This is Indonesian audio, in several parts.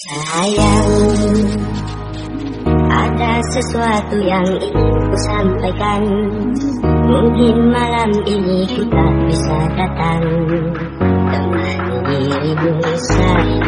Sayang Ada sesuatu yang ingin ku sampaikan. Mungkin malam ini ku tak bisa datang. Temani dirimu sayang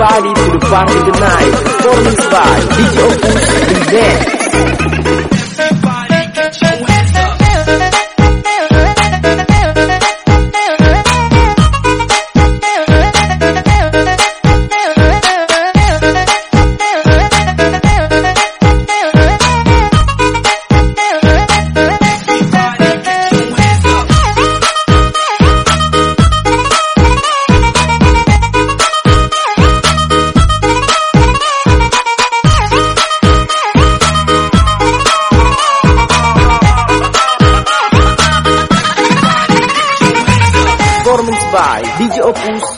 everybody to the party tonight. Performance by DJ Opus Remix. By DJ Opus